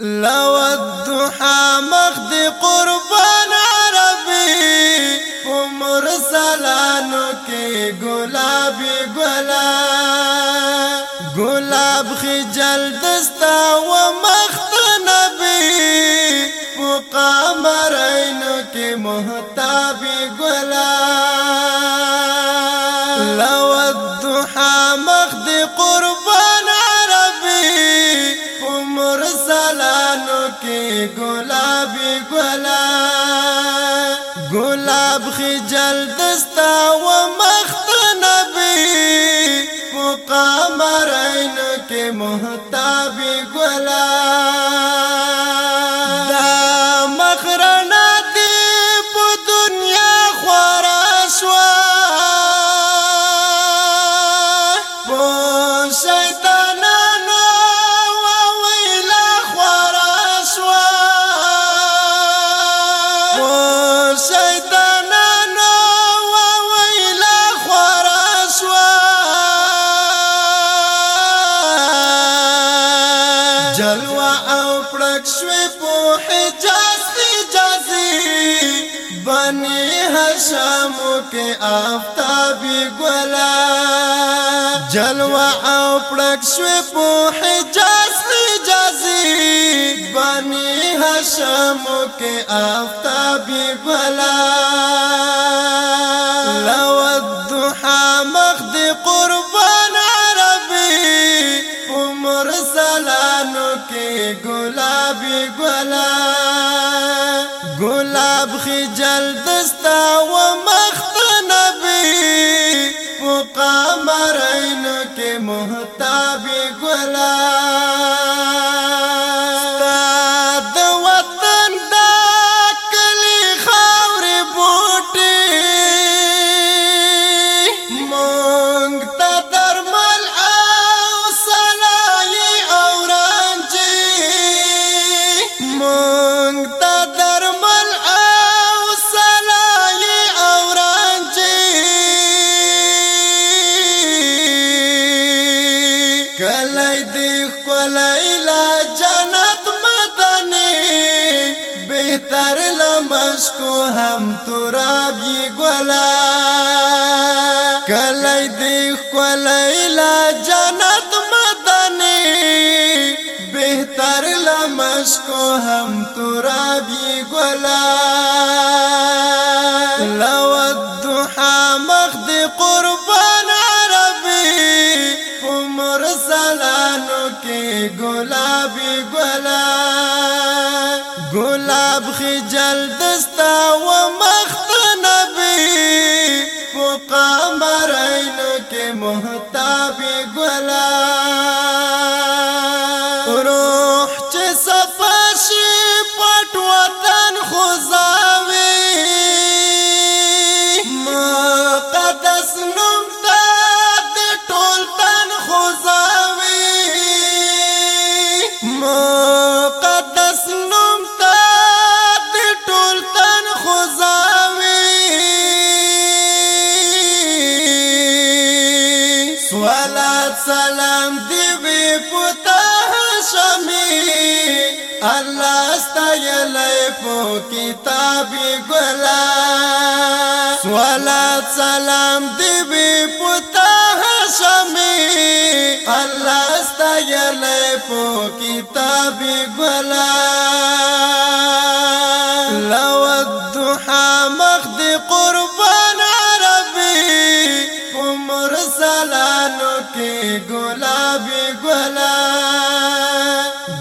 لو الضحى مخد قربان عربي ومرسلانك قلابي گلابی قلاب خجل دستا ومخت نبي وقامرينك مهتابي قلاب ګلاب خجل دستا و مخت نبی مقام رین کې محتاب ګلاب شوی په حجاز حجاز بني هشام کې آفتابي ګلا جلوه او پړک شوی په حجاز حجاز بني هشام کې آفتابي ګلا لو الضحى مخد قربان عربي عمر سلانو کې بی گلا گلاب خجل دستا و مخت نبی مقام رینو کے محتابی گلا لیلا جنت مدنی بہتر لمس کو ہم تراب یہ گلا کلی دیکھ کو لیلا جنت مدنی بہتر لمس کو ہم تراب یہ گلا چې جل دستا و مخت نبی په قمرینو کې محتاب ګلاب والا سلام دی وی پتا شمی الله ستای لایفو کتاب ګلا سوالات سلام دی وی پتا شمی الله ستای لایفو کتاب ګلا بی گلا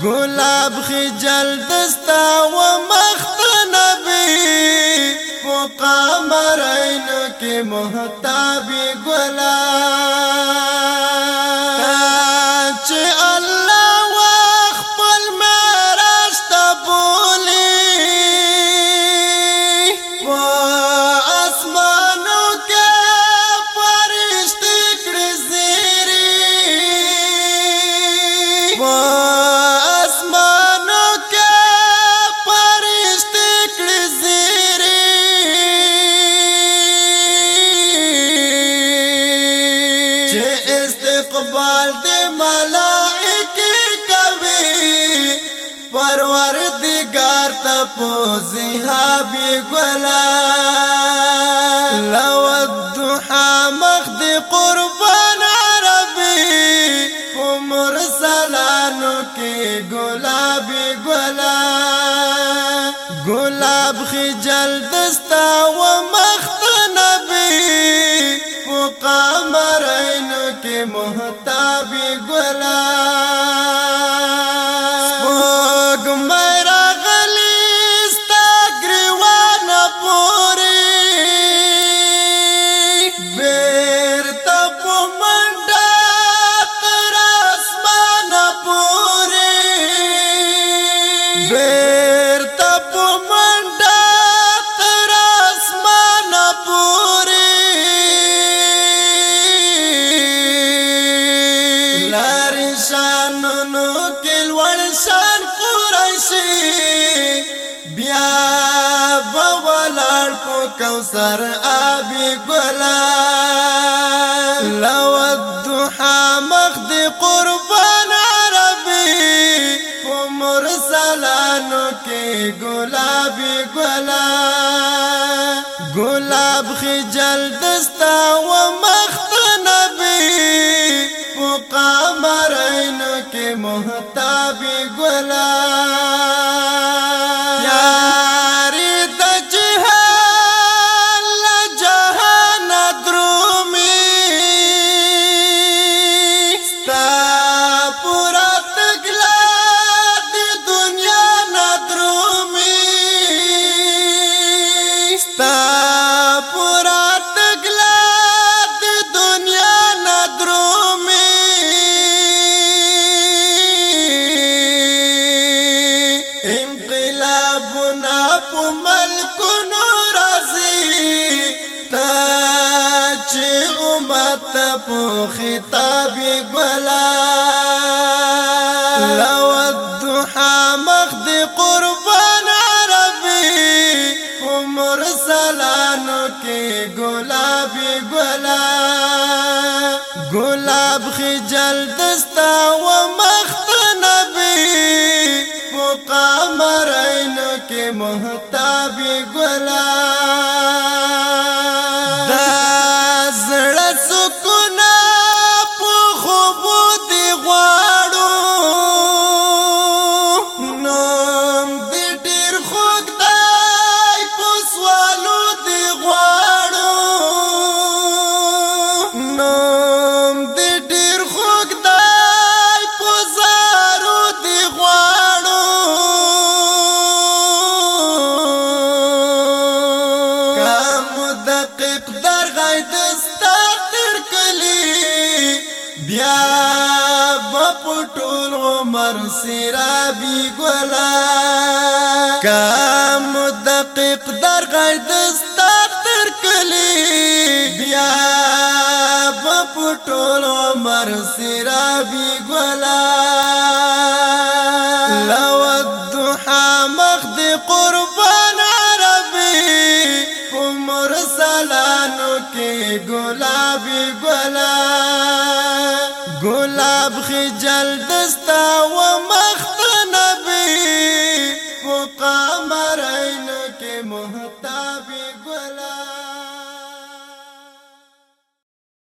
گلاب خجل دستا و مخت نبی پو قامرینو کی محتابی گلا پروردگار ته پوزي هابي ګلا لو الضحى مخد قربان عربي عمر سلانو کې ګلابي ګلا ګلاب خجل دستا و مخت نبي وقامرين کې محتابي ګلا کوثر آبی ګلا لو الضحى مخد قربان عربي ومرسلانو قلابي ګلابي قلاب خجل دستا و مخت نبي وقامرینو کې محتابي مخامخ دي قربان عربي عمر سلانو کی قلاب گلا خجل دستا ومخت نبي نبی مقام رینو کی دقیق در غید ستر کلی بیا بپټول عمر سرابي ګلا کام دقیق در غید ستر کلی بیا بپټول عمر سرابي ګلا گلابی بلا گلاب خجل دستا